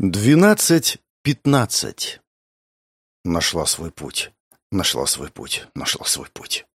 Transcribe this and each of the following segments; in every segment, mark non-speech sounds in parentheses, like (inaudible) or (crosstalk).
Двенадцать-пятнадцать. Нашла свой путь. Нашла свой путь. Нашла свой путь.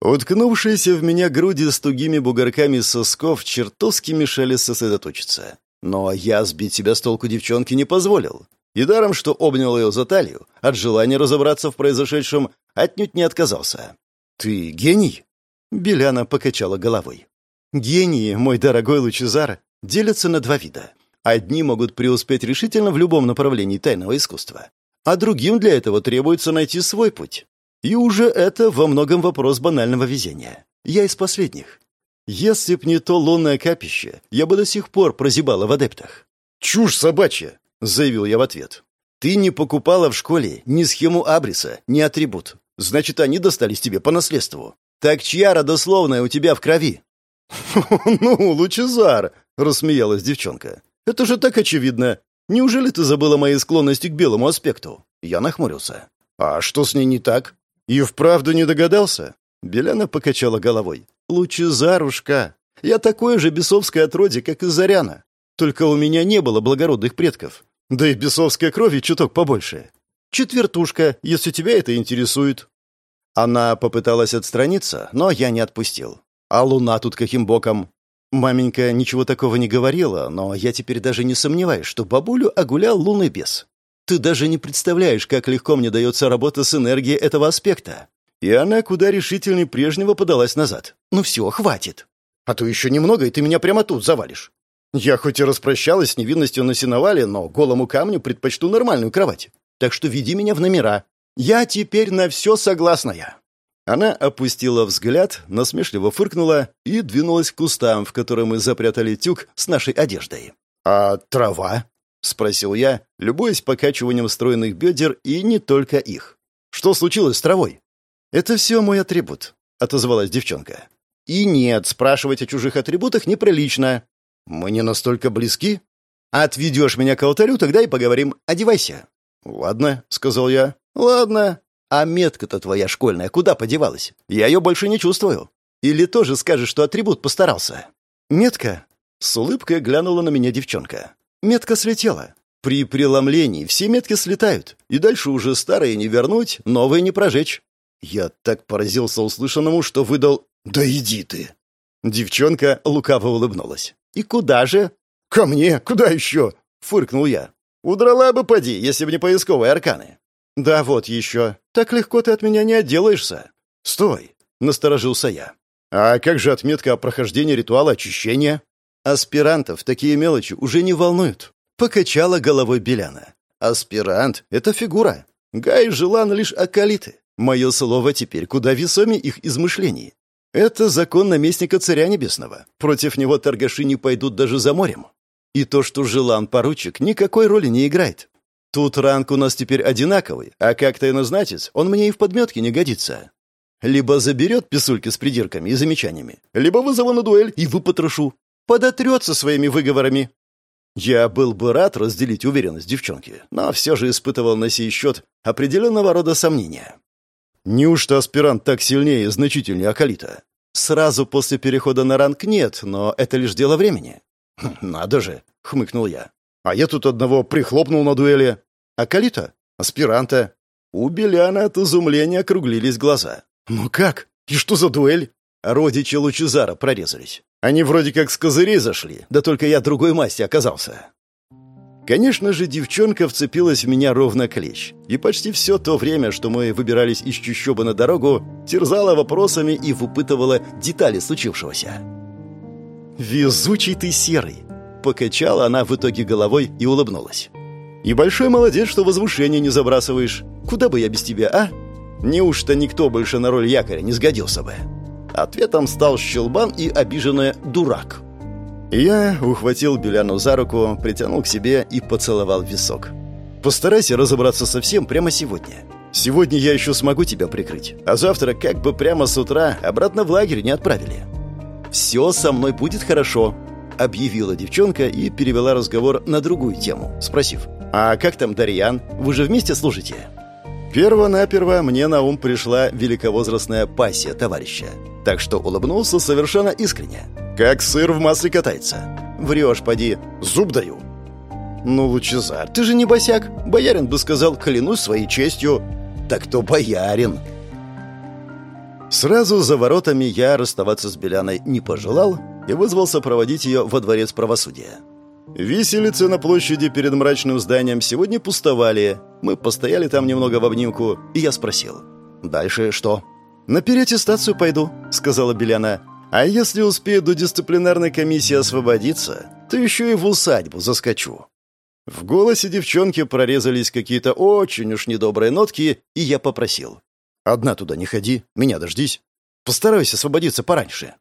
Уткнувшиеся в меня груди с тугими бугорками сосков чертовски мешали сосредоточиться. Но я сбить себя с толку девчонки не позволил. И даром, что обнял ее за талию, от желания разобраться в произошедшем отнюдь не отказался. «Ты гений?» Беляна покачала головой. «Гении, мой дорогой Лучезар, делятся на два вида. Одни могут преуспеть решительно в любом направлении тайного искусства, а другим для этого требуется найти свой путь. И уже это во многом вопрос банального везения. Я из последних. Если б не то лунное капище, я бы до сих пор прозябала в адептах. «Чушь собачья!» — заявил я в ответ. «Ты не покупала в школе ни схему абриса, ни атрибут. Значит, они достались тебе по наследству. Так чья родословная у тебя в крови?» (laughs) «Ну, Лучезар!» — рассмеялась девчонка. Это же так очевидно. Неужели ты забыла моей склонности к белому аспекту?» Я нахмурился. «А что с ней не так?» «И вправду не догадался?» Беляна покачала головой. «Лучезарушка, я такое же бесовское отродье, как и Заряна. Только у меня не было благородных предков. Да и бесовской крови чуток побольше. Четвертушка, если тебя это интересует». Она попыталась отстраниться, но я не отпустил. «А луна тут каким боком?» Маменька ничего такого не говорила, но я теперь даже не сомневаюсь, что бабулю огулял лунный бес. Ты даже не представляешь, как легко мне дается работа с энергией этого аспекта. И она куда решительнее прежнего подалась назад. Ну все, хватит. А то еще немного, и ты меня прямо тут завалишь. Я хоть и распрощалась с невинностью на сеновале, но голому камню предпочту нормальную кровать. Так что веди меня в номера. Я теперь на все согласная. Она опустила взгляд, насмешливо фыркнула и двинулась к кустам, в которые мы запрятали тюк с нашей одеждой. «А трава?» — спросил я, любуясь покачиванием стройных бедер и не только их. «Что случилось с травой?» «Это все мой атрибут», — отозвалась девчонка. «И нет, спрашивать о чужих атрибутах неприлично. Мы не настолько близки. Отведешь меня к алтарю, тогда и поговорим. Одевайся». «Ладно», — сказал я. «Ладно», а метка-то твоя школьная куда подевалась? Я ее больше не чувствую. Или тоже скажешь, что атрибут постарался? Метка? С улыбкой глянула на меня девчонка. Метка слетела. При преломлении все метки слетают, и дальше уже старые не вернуть, новые не прожечь. Я так поразился услышанному, что выдал «Да иди ты!». Девчонка лукаво улыбнулась. «И куда же?» «Ко мне? Куда еще?» — фыркнул я. «Удрала бы поди, если бы не поисковые арканы». «Да вот еще. Так легко ты от меня не отделаешься». «Стой!» — насторожился я. «А как же отметка о прохождении ритуала очищения?» «Аспирантов такие мелочи уже не волнуют», — покачала головой Беляна. «Аспирант — это фигура. Гай желан лишь акалиты. Мое слово теперь куда весомее их измышлений. Это закон наместника царя небесного. Против него торгаши не пойдут даже за морем. И то, что желан поручик, никакой роли не играет. Тут ранг у нас теперь одинаковый, а как тайнознатец он мне и в подметке не годится. Либо заберет писульки с придирками и замечаниями, либо вызову на дуэль и выпотрошу. Подотрется своими выговорами. Я был бы рад разделить уверенность девчонки, но все же испытывал на сей счет определенного рода сомнения. Неужто аспирант так сильнее и значительнее Акалита? Сразу после перехода на ранг нет, но это лишь дело времени. «Хм, «Надо же!» — хмыкнул я. А я тут одного прихлопнул на дуэли. А Калита? Аспиранта. У Беляна от изумления округлились глаза. «Ну как? И что за дуэль?» Родичи Лучезара прорезались. Они вроде как с козырей зашли, да только я другой масти оказался. Конечно же, девчонка вцепилась в меня ровно клещ, и почти все то время, что мы выбирались из чущобы на дорогу, терзала вопросами и выпытывала детали случившегося. «Везучий ты серый!» Покачала она в итоге головой и улыбнулась. «И большой молодец, что возвышение не забрасываешь. Куда бы я без тебя, а? Неужто никто больше на роль якоря не сгодился бы?» Ответом стал щелбан и обиженная «дурак». Я ухватил Беляну за руку, притянул к себе и поцеловал висок. «Постарайся разобраться со всем прямо сегодня. Сегодня я еще смогу тебя прикрыть, а завтра как бы прямо с утра обратно в лагерь не отправили. Все со мной будет хорошо», объявила девчонка и перевела разговор на другую тему, спросив, «А как там Дарьян? Вы же вместе служите?» Перво-наперво мне на ум пришла великовозрастная пассия товарища, так что улыбнулся совершенно искренне. «Как сыр в масле катается. Врешь, поди, зуб даю». «Ну, Лучезар, ты же не босяк. Боярин бы сказал, клянусь своей честью». «Так то боярин». Сразу за воротами я расставаться с Беляной не пожелал и вызвался проводить ее во дворец правосудия. Виселицы на площади перед мрачным зданием сегодня пустовали. Мы постояли там немного в обнимку, и я спросил. «Дальше что?» «На переаттестацию пойду», — сказала Беляна. «А если успею до дисциплинарной комиссии освободиться, то еще и в усадьбу заскочу». В голосе девчонки прорезались какие-то очень уж недобрые нотки, и я попросил. «Одна туда не ходи, меня дождись. Постарайся освободиться пораньше».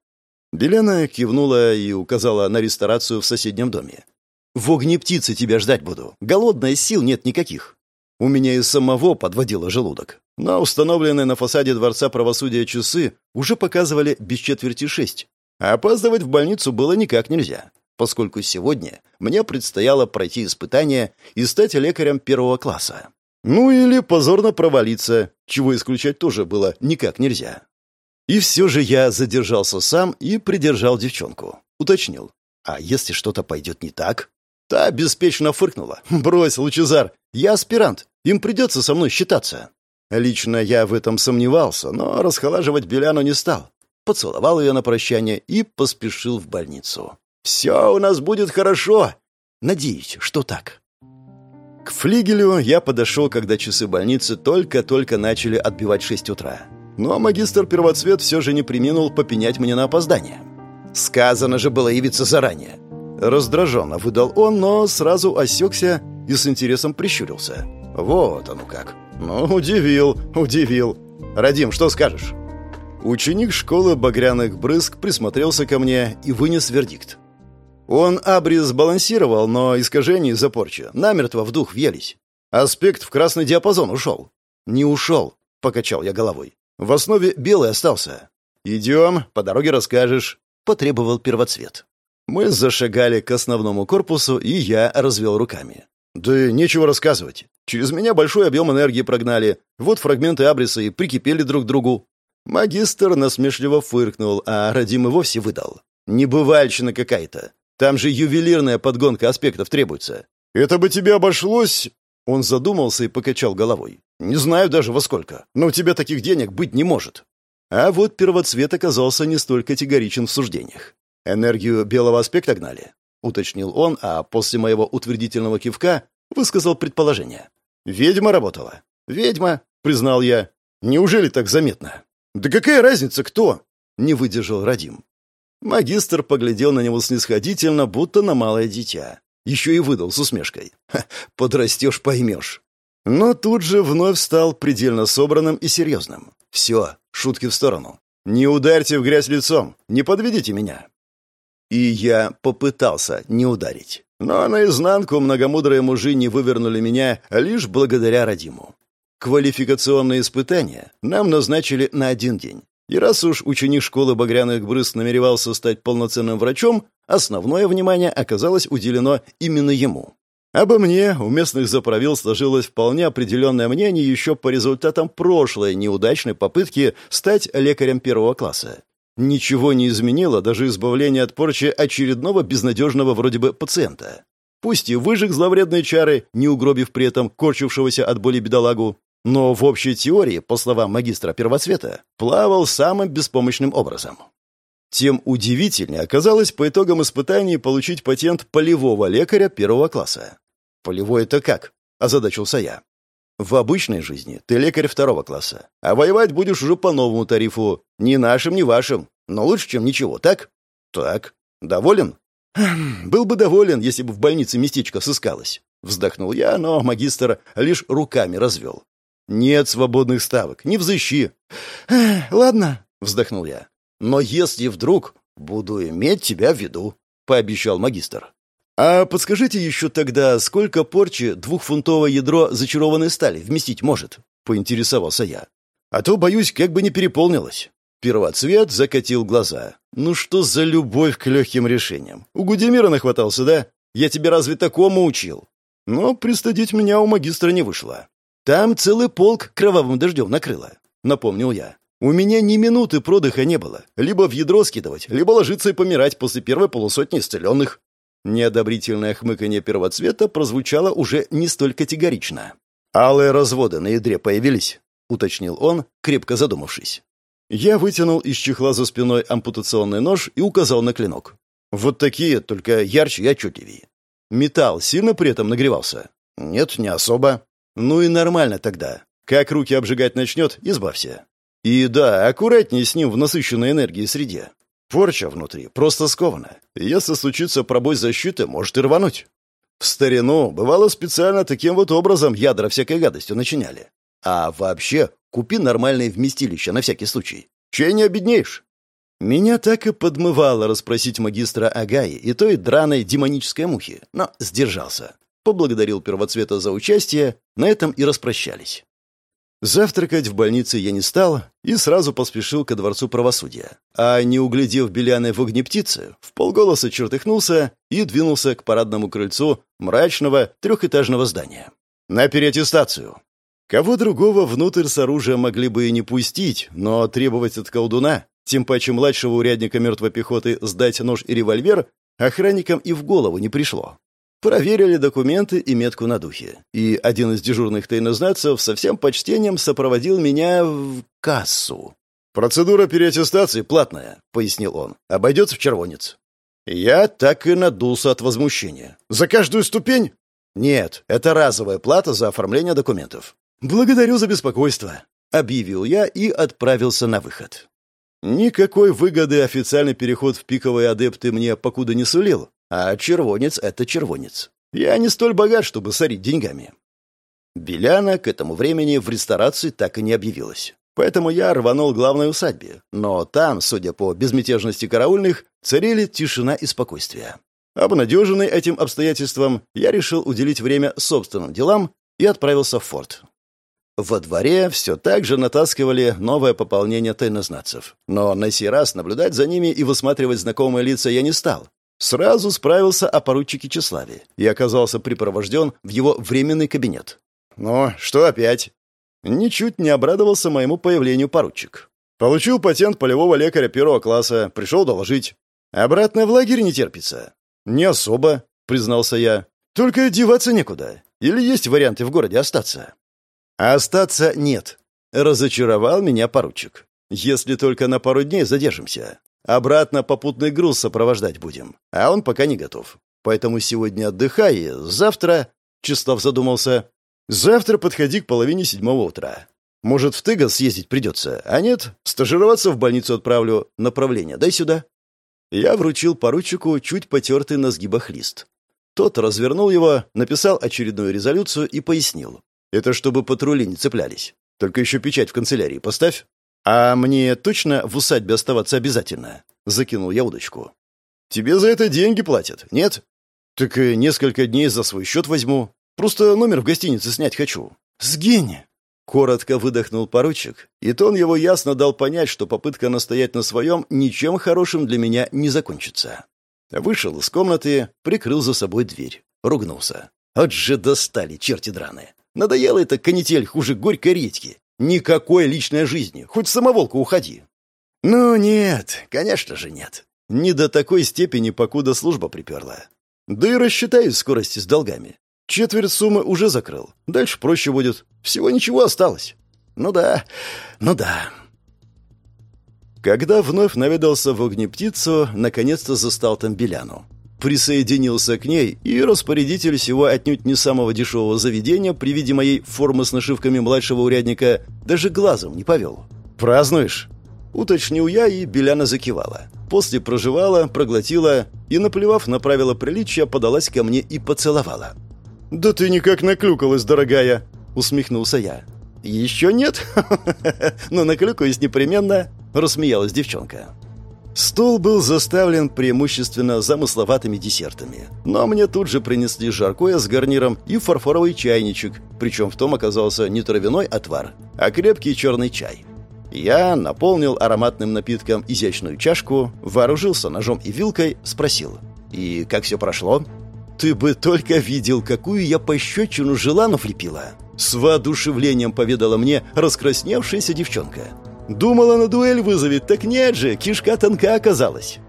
Белена кивнула и указала на ресторацию в соседнем доме. «В огне птицы тебя ждать буду. Голодная, сил нет никаких». У меня и самого подводило желудок. Но установленные на фасаде Дворца правосудия часы уже показывали без четверти шесть. А опаздывать в больницу было никак нельзя, поскольку сегодня мне предстояло пройти испытание и стать лекарем первого класса. Ну или позорно провалиться, чего исключать тоже было никак нельзя. И все же я задержался сам и придержал девчонку. Уточнил. А если что-то пойдет не так? Та беспечно фыркнула. «Брось, Лучезар, я аспирант, им придется со мной считаться». Лично я в этом сомневался, но расхолаживать Беляну не стал. Поцеловал ее на прощание и поспешил в больницу. «Все у нас будет хорошо!» Надеюсь, что так. К флигелю я подошел, когда часы больницы только-только начали отбивать шесть утра. Но магистр первоцвет все же не приминул попенять мне на опоздание. Сказано же было явиться заранее. Раздраженно выдал он, но сразу осекся и с интересом прищурился. Вот оно как. Ну, удивил, удивил. Радим, что скажешь? Ученик школы багряных брызг присмотрелся ко мне и вынес вердикт. Он абрис балансировал, но искажения из-за порчи намертво в дух въелись. Аспект в красный диапазон ушел. «Не ушел», — покачал я головой. В основе белый остался. «Идем, по дороге расскажешь», — потребовал первоцвет. Мы зашагали к основному корпусу, и я развел руками. «Да нечего рассказывать. Через меня большой объем энергии прогнали. Вот фрагменты абриса и прикипели друг к другу». Магистр насмешливо фыркнул, а Радим вовсе выдал. «Небывальщина какая-то. Там же ювелирная подгонка аспектов требуется». «Это бы тебе обошлось...» Он задумался и покачал головой. «Не знаю даже во сколько, но у тебя таких денег быть не может». А вот первоцвет оказался не столь категоричен в суждениях. «Энергию белого аспекта гнали?» — уточнил он, а после моего утвердительного кивка высказал предположение. «Ведьма работала». «Ведьма», — признал я. «Неужели так заметно?» «Да какая разница, кто?» — не выдержал Радим. Магистр поглядел на него снисходительно, будто на малое дитя. Еще и выдал с усмешкой. «Подрастешь, поймешь». Но тут же вновь стал предельно собранным и серьезным. «Все, шутки в сторону. Не ударьте в грязь лицом, не подведите меня». И я попытался не ударить. Но наизнанку многомудрые мужи не вывернули меня лишь благодаря Радиму. Квалификационные испытания нам назначили на один день. И раз уж ученик школы багряных брызг намеревался стать полноценным врачом, основное внимание оказалось уделено именно ему. Обо мне у местных заправил сложилось вполне определенное мнение еще по результатам прошлой неудачной попытки стать лекарем первого класса. Ничего не изменило даже избавление от порчи очередного безнадежного вроде бы пациента. Пусть и выжег зловредные чары, не угробив при этом корчившегося от боли бедолагу, но в общей теории, по словам магистра первоцвета, плавал самым беспомощным образом. Тем удивительнее оказалось по итогам испытаний получить патент полевого лекаря первого класса. «Полевой это как?» – озадачился я. «В обычной жизни ты лекарь второго класса, а воевать будешь уже по новому тарифу, ни нашим, ни вашим, но лучше, чем ничего, так?» «Так. Доволен?» «Был бы доволен, если бы в больнице местечко сыскалось». Вздохнул я, но магистр лишь руками развел. «Нет свободных ставок, не взыщи». «Ладно», — вздохнул я. «Но если вдруг буду иметь тебя в виду», — пообещал магистр. «А подскажите еще тогда, сколько порчи двухфунтовое ядро зачарованной стали вместить может?» — поинтересовался я. «А то, боюсь, как бы не переполнилось». Первоцвет закатил глаза. «Ну что за любовь к легким решениям? У Гудемира нахватался, да? Я тебе разве такому учил?» Но пристыдить меня у магистра не вышло. «Там целый полк кровавым дождем накрыло», — напомнил я. «У меня ни минуты продыха не было. Либо в ядро скидывать, либо ложиться и помирать после первой полусотни исцеленных». Неодобрительное хмыканье первоцвета прозвучало уже не столь категорично. «Алые разводы на ядре появились», — уточнил он, крепко задумавшись. Я вытянул из чехла за спиной ампутационный нож и указал на клинок. «Вот такие, только ярче и отчетливее. Металл сильно при этом нагревался?» «Нет, не особо». «Ну и нормально тогда. Как руки обжигать начнет, избавься. И да, аккуратнее с ним в насыщенной энергии среде. Порча внутри просто скована. Если случится пробой защиты, может и рвануть. В старину бывало специально таким вот образом ядра всякой гадостью начиняли. А вообще, купи нормальное вместилище на всякий случай. Чей не обеднеешь? Меня так и подмывало расспросить магистра Агаи и той драной демонической мухи, но сдержался. Поблагодарил первоцвета за участие, на этом и распрощались. Завтракать в больнице я не стал и сразу поспешил ко дворцу правосудия. А не углядев Беляны в огнептице, в полголоса чертыхнулся и двинулся к парадному крыльцу мрачного трехэтажного здания. На переаттестацию. Кого другого внутрь с оружием могли бы и не пустить, но требовать от колдуна, тем паче младшего урядника мертвой пехоты, сдать нож и револьвер, охранникам и в голову не пришло. Проверили документы и метку на духе. И один из дежурных тайнознацев со всем почтением сопроводил меня в кассу. «Процедура переаттестации платная», — пояснил он. «Обойдется в червонец». Я так и надулся от возмущения. «За каждую ступень?» «Нет, это разовая плата за оформление документов». «Благодарю за беспокойство», — объявил я и отправился на выход. Никакой выгоды официальный переход в пиковые адепты мне покуда не сулил, а червонец — это червонец. Я не столь богат, чтобы сорить деньгами. Беляна к этому времени в ресторации так и не объявилась. Поэтому я рванул главной усадьбе. Но там, судя по безмятежности караульных, царили тишина и спокойствие. Обнадеженный этим обстоятельством, я решил уделить время собственным делам и отправился в форт. Во дворе все так же натаскивали новое пополнение тайнознацев. Но на сей раз наблюдать за ними и высматривать знакомые лица я не стал, Сразу справился о поручике Чеславе и оказался припровожден в его временный кабинет. «Ну, что опять?» Ничуть не обрадовался моему появлению поручик. «Получил патент полевого лекаря первого класса, пришел доложить. Обратно в лагерь не терпится?» «Не особо», — признался я. «Только деваться некуда. Или есть варианты в городе остаться?» «Остаться нет», — разочаровал меня поручик. «Если только на пару дней задержимся. Обратно попутный груз сопровождать будем, а он пока не готов. Поэтому сегодня отдыхай, завтра...» Числав задумался. «Завтра подходи к половине седьмого утра. Может, в Тыгас съездить придется, а нет, стажироваться в больницу отправлю. Направление дай сюда». Я вручил поручику чуть потертый на сгибах лист. Тот развернул его, написал очередную резолюцию и пояснил. «Это чтобы патрули не цеплялись. Только еще печать в канцелярии поставь». «А мне точно в усадьбе оставаться обязательно?» — закинул я удочку. «Тебе за это деньги платят, нет?» «Так и несколько дней за свой счет возьму. Просто номер в гостинице снять хочу». «Сгинь!» Коротко выдохнул поручик, и тон его ясно дал понять, что попытка настоять на своем ничем хорошим для меня не закончится. Вышел из комнаты, прикрыл за собой дверь. Ругнулся. «От же достали, черти драные! Надоело это канитель хуже горькой редьки. Никакой личной жизни. Хоть самоволку уходи. Ну нет, конечно же нет. Не до такой степени, покуда служба приперла. Да и рассчитаюсь скорости с долгами. Четверть суммы уже закрыл. Дальше проще будет. Всего ничего осталось. Ну да, ну да. Когда вновь наведался в огнептицу, наконец-то застал там Беляну присоединился к ней, и распорядитель всего отнюдь не самого дешевого заведения при виде моей формы с нашивками младшего урядника даже глазом не повел. «Празднуешь?» Уточнил я, и Беляна закивала. После проживала, проглотила и, наплевав на правила приличия, подалась ко мне и поцеловала. «Да ты никак наклюкалась, дорогая!» — усмехнулся я. «Еще нет? (laughs) Но наклюкаюсь непременно!» — рассмеялась девчонка. Стол был заставлен преимущественно замысловатыми десертами. Но мне тут же принесли жаркое с гарниром и фарфоровый чайничек, причем в том оказался не травяной отвар, а крепкий черный чай. Я наполнил ароматным напитком изящную чашку, вооружился ножом и вилкой, спросил. «И как все прошло?» «Ты бы только видел, какую я пощечину желану влепила!» С воодушевлением поведала мне раскрасневшаяся девчонка. Думала, на дуэль вызовет, так нет же, кишка тонка оказалась.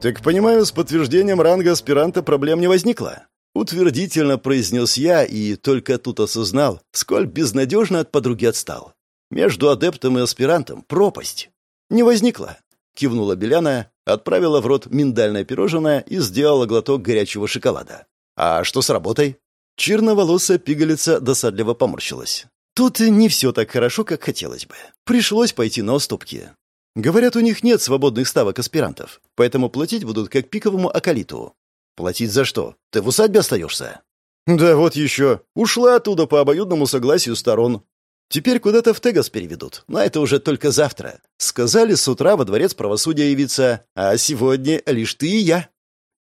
«Так понимаю, с подтверждением ранга аспиранта проблем не возникло?» Утвердительно произнес я и только тут осознал, сколь безнадежно от подруги отстал. Между адептом и аспирантом пропасть. «Не возникло», — кивнула Беляна, отправила в рот миндальное пирожное и сделала глоток горячего шоколада. «А что с работой?» Черноволосая пигалица досадливо поморщилась. «Тут не все так хорошо, как хотелось бы. Пришлось пойти на уступки. Говорят, у них нет свободных ставок аспирантов, поэтому платить будут как пиковому акалиту. Платить за что? Ты в усадьбе остаешься? Да вот еще. Ушла оттуда по обоюдному согласию сторон. Теперь куда-то в Тегас переведут, но это уже только завтра. Сказали с утра во дворец правосудия явиться, а сегодня лишь ты и я.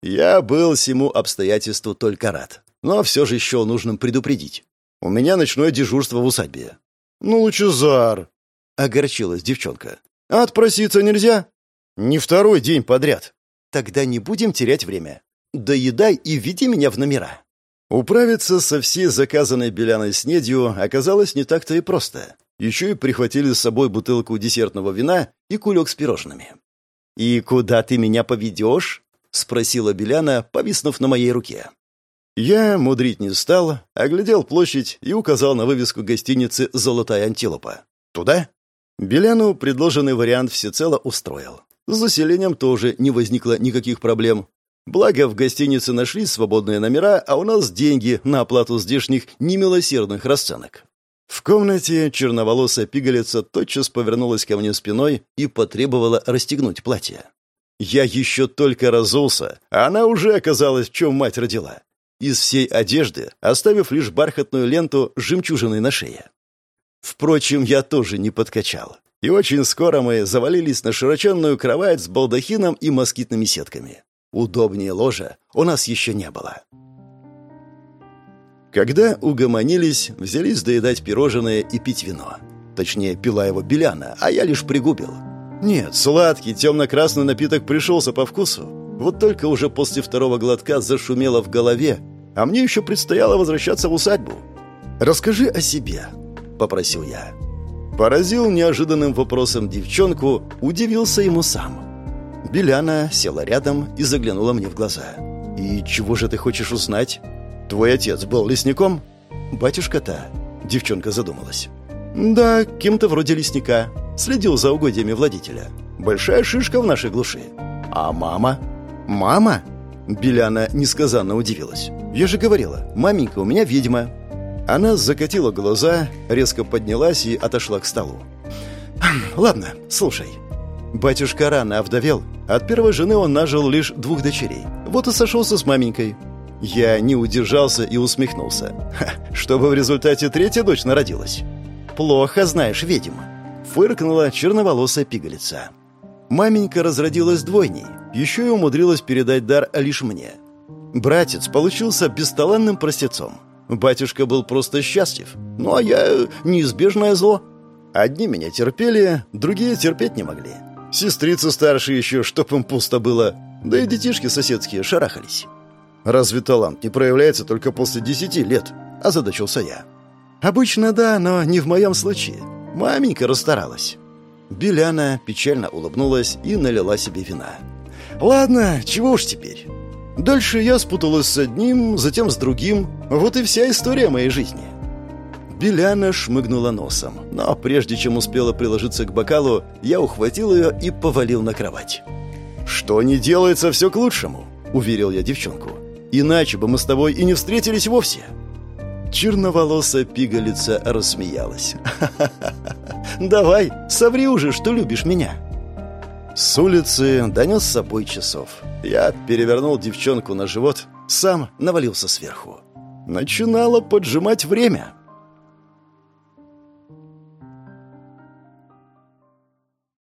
Я был всему обстоятельству только рад, но все же еще нужным предупредить. У меня ночное дежурство в усадьбе. Ну, Лучезар, — огорчилась девчонка. «Отпроситься нельзя?» «Не второй день подряд». «Тогда не будем терять время. Доедай и веди меня в номера». Управиться со всей заказанной Беляной снедью оказалось не так-то и просто. Еще и прихватили с собой бутылку десертного вина и кулек с пирожными. «И куда ты меня поведешь?» — спросила Беляна, повиснув на моей руке. Я мудрить не стал, оглядел площадь и указал на вывеску гостиницы «Золотая антилопа». «Туда?» Беляну предложенный вариант всецело устроил. С заселением тоже не возникло никаких проблем. Благо, в гостинице нашлись свободные номера, а у нас деньги на оплату здешних немилосердных расценок. В комнате черноволосая пигалица тотчас повернулась ко мне спиной и потребовала расстегнуть платье. Я еще только разулся, а она уже оказалась, в чем мать родила. Из всей одежды, оставив лишь бархатную ленту с жемчужиной на шее. Впрочем, я тоже не подкачал. И очень скоро мы завалились на широченную кровать с балдахином и москитными сетками. Удобнее ложа у нас еще не было. Когда угомонились, взялись доедать пирожное и пить вино. Точнее, пила его Беляна, а я лишь пригубил. Нет, сладкий темно-красный напиток пришелся по вкусу. Вот только уже после второго глотка зашумело в голове, а мне еще предстояло возвращаться в усадьбу. «Расскажи о себе», — попросил я. Поразил неожиданным вопросом девчонку, удивился ему сам. Беляна села рядом и заглянула мне в глаза. «И чего же ты хочешь узнать? Твой отец был лесником?» «Батюшка-то?» Девчонка задумалась. «Да, кем-то вроде лесника. Следил за угодьями владителя. Большая шишка в нашей глуши. А мама?» «Мама?» Беляна несказанно удивилась. «Я же говорила, маменька у меня ведьма». Она закатила глаза, резко поднялась и отошла к столу. «Ладно, слушай. Батюшка рано овдовел. От первой жены он нажил лишь двух дочерей. Вот и сошелся с маменькой. Я не удержался и усмехнулся. Ха, чтобы в результате третья дочь народилась. «Плохо знаешь, ведьма», — фыркнула черноволосая пигалица. Маменька разродилась двойней, еще и умудрилась передать дар лишь мне. Братец получился бесталанным простецом. Батюшка был просто счастлив, ну а я — неизбежное зло. Одни меня терпели, другие терпеть не могли. Сестрица старшая еще, чтоб им пусто было. Да и детишки соседские шарахались. Разве талант не проявляется только после десяти лет? Озадачился я. Обычно да, но не в моем случае. Маменька расстаралась. Беляна печально улыбнулась и налила себе вина. «Ладно, чего уж теперь?» Дальше я спуталась с одним, затем с другим. Вот и вся история моей жизни. Беляна шмыгнула носом, но прежде чем успела приложиться к бокалу, я ухватил ее и повалил на кровать. «Что не делается, все к лучшему», — уверил я девчонку. «Иначе бы мы с тобой и не встретились вовсе». Черноволосая пигалица рассмеялась. Давай, соври уже, что любишь меня». С улицы донес с собой часов. Я перевернул девчонку на живот, сам навалился сверху. Начинало поджимать время.